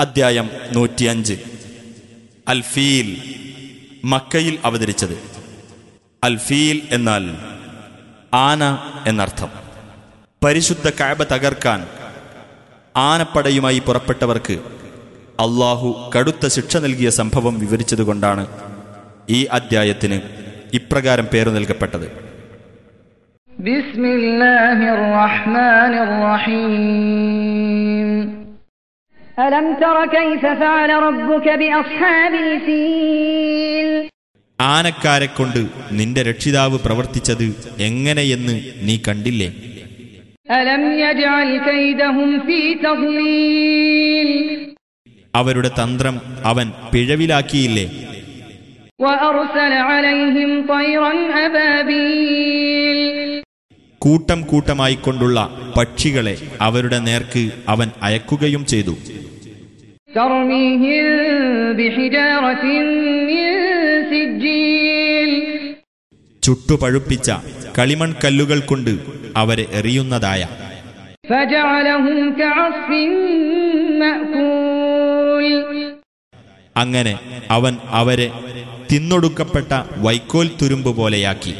അദ്ധ്യായം നൂറ്റിയഞ്ച്. അൽഫീൽ മക്കയിൽ അവതരിച്ചത്. അൽഫീൽ എന്നാൽ ആന എന്നർത്ഥം. പരിശുദ്ധ കാബ തകർക്കാൻ ആനപ്പടയുമായി പുറപ്പെട്ടവർക്ക് അള്ളാഹു കടുത്ത ശിക്ഷ നൽകിയ സംഭവം വിവരിച്ചതുകൊണ്ടാണ് ഈ അദ്ധ്യായത്തിന് ഇപ്രകാരം പേരു നൽകപ്പെട്ടത്. ബിസ്മില്ലാഹിർ റഹ്മാനിർ റഹീം. അലം തറ കൈഫ ഫഅല റബ്ബുക ആനക്കാരെ കൊണ്ട് നിന്റെ രക്ഷിതാവ് പ്രവർത്തിച്ചത് എങ്ങനെയെന്ന് നീ കണ്ടില്ലേ? അവരുടെ തന്ത്രം അവൻ പിഴവിലാക്കിയില്ലേ? കൂട്ടം കൂട്ടമായിക്കൊണ്ടുള്ള പക്ഷികളെ അവരുടെ നേർക്ക് അവൻ അയക്കുകയും ചെയ്തു. ചുട്ടുപഴുപ്പിച്ച കളിമൺ കല്ലുകൾ കൊണ്ട് അവരെ എറിയുന്നതായ. അങ്ങനെ അവൻ അവരെ തിന്നൊടുക്കപ്പെട്ട വൈക്കോൽ തുരുമ്പ് പോലെയാക്കി.